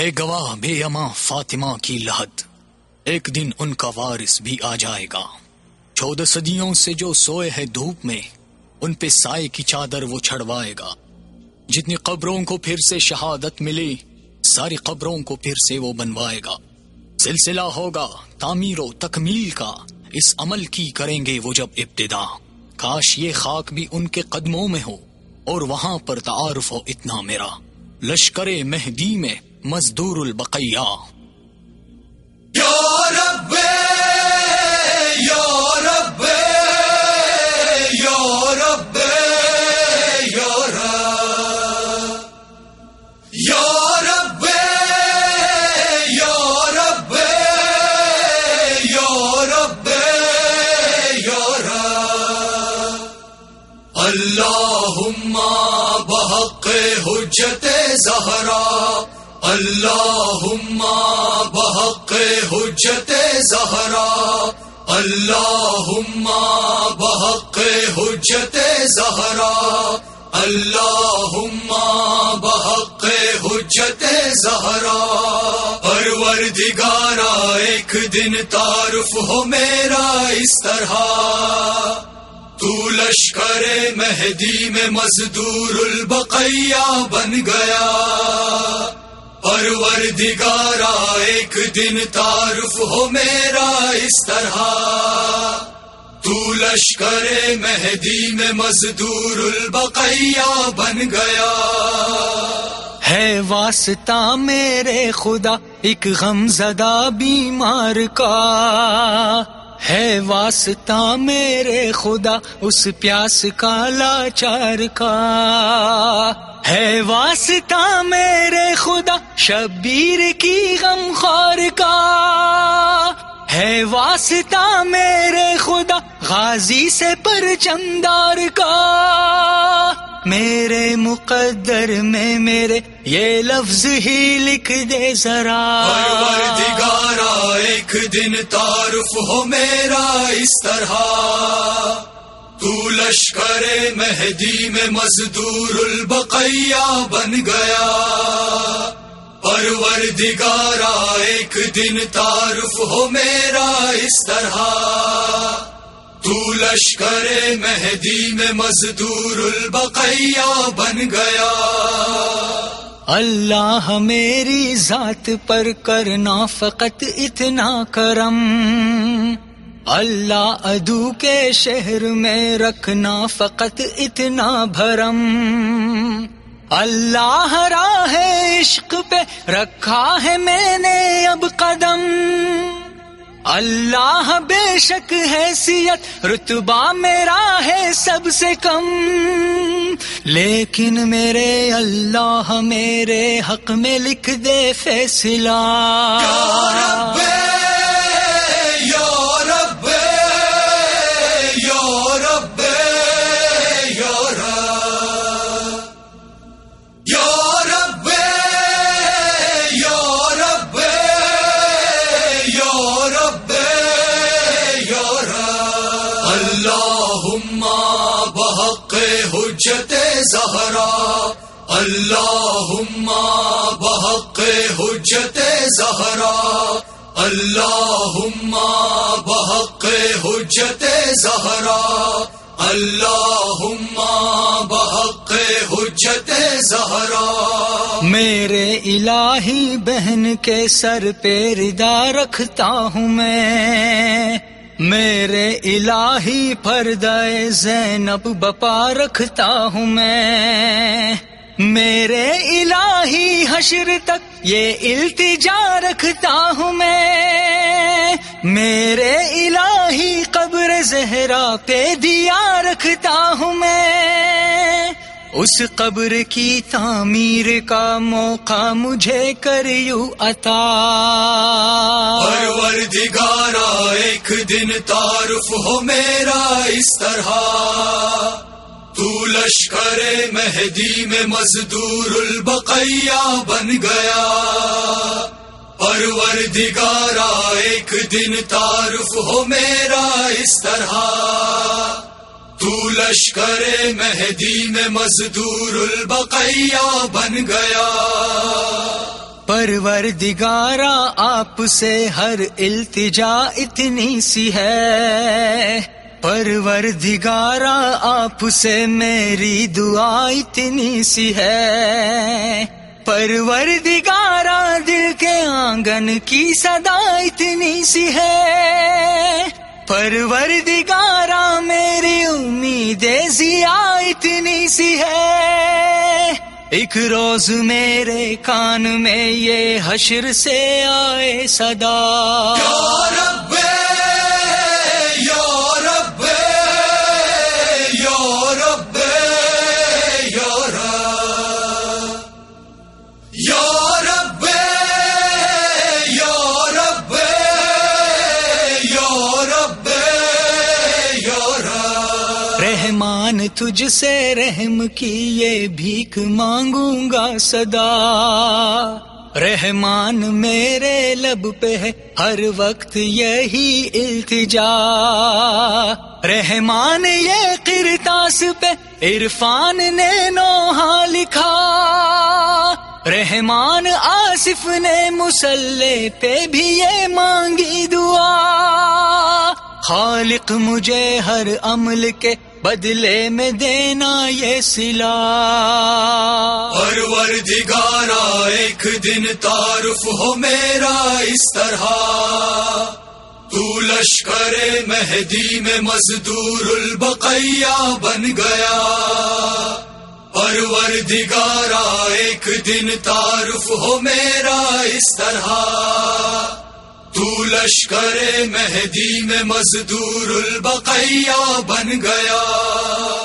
ہے گواہ بے اما فاطمہ کی لہد۔ ایک دن ان کا وارث بھی آ جائے گا۔ چودہ صدیوں سے جو سوئے ہے دھوپ میں، ان پہ سائے کی چادر وہ چھڑوائے گا۔ جتنی قبروں کو پھر سے شہادت ملی ساری قبروں کو پھر سے وہ بنوائے گا۔ سلسلہ ہوگا تعمیر و تکمیل کا، اس عمل کی کریں گے وہ جب ابتدا۔ کاش یہ خاک بھی ان کے قدموں میں ہو، اور وہاں پر تعارف ہو اتنا میرا۔ لشکر مہدی میں مزدور البقیہ۔ حجت زہرا۔ اللہ بحق حجت زہرا اللہ بحق حجت زہرا اللہ بحق حجت زہرا پروردگارا ایک دن تعارف ہو میرا اس طرح تو لشکر مہدی میں مزدور البقیہ بن گیا پروردگارا، ایک دن تعارف ہو میرا اس طرح۔ تو لشکر مہدی میں مزدور البقیہ بن گیا۔ ہے واسطہ میرے خدا، ایک غم زدہ بیمار کا۔ ہے واسطہ میرے خدا، اس پیاس کا لاچار کا۔ ہے واسطہ میرے خدا، شبیر کی غم خور کا۔ ہے واسطہ میرے خدا، غازی سے پر چمدار کا۔ میرے مقدر میں میرے یہ لفظ ہی لکھ دے ذرا۔ دگارا ایک دن تعارف ہو میرا اس طرح۔ لشکر مہدی میں مزدور البقیہ بن گیا۔ پروردگارا، ایک دن تعارف ہو میرا اس طرح۔ تو لشکر مہدی میں مزدور البقیہ بن گیا۔ اللہ میری ذات پر کرنا فقط اتنا کرم۔ اللہ ادو کے شہر میں رکھنا فقط اتنا بھرم۔ اللہ راہ عشق پہ رکھا ہے میں نے اب قدم۔ اللہ بے شک حیثیت رتبہ میرا ہے سب سے کم۔ لیکن میرے اللہ میرے حق میں لکھ دے فیصلہ۔ زہرا اللہ بحق حجت زہرا اللہ بحق حجت زہرا اللہ بحق حجت زہرا۔ میرے الہی بہن کے سر پہ ردا رکھتا ہوں میں میرے الہی پردے زینب بپا رکھتا ہوں میں۔ میرے الہی حشر تک یہ التجا رکھتا ہوں میں۔ میرے الہی قبر زہرا پہ دیا رکھتا ہوں میں۔ اس قبر کی تعمیر کا موقع مجھے کریو عطا۔ پروردگارا، ایک دن تعارف ہو میرا اس طرح۔ تو لشکر مہدی میں مزدور البقیہ بن گیا۔ پروردگارا، ایک دن تعارف ہو میرا اس طرح۔ تو لشکر مہدی میں مزدور البقیہ بن گیا۔ پروردگارا، آپ سے ہر التجا اتنی سی ہے۔ پروردگارا، آپ سے میری دعا اتنی سی ہے۔ پروردگارا، دل کے آنگن کی صدا اتنی سی ہے۔ پروردگارا میری امید ضیا اتنی سی ہے۔ ایک روز میرے کان میں یہ حشر سے آئے صدا۔ رحمان، تجھ سے رحم کی یہ بھیک مانگوں گا صدا۔ رحمان میرے لب پہ ہے، ہر وقت یہی التجا۔ رحمان یہ کرتاس پہ، عرفان نے نوحہ لکھا۔ رحمان، آصف نے مسلح پہ بھی یہ مانگی دعا خالق مجھے ہر عمل کے بدلے میں دینا یہ سلا پروردگارا ایک دن تعارف ہو میرا اس طرح۔ تو لشکر مہدی میں مزدور البقیہ بن گیا۔ پروردگارا ایک دن تعارف ہو میرا اس طرح۔ تو لشکر مہدی میں مزدور البقیہ بن گیا۔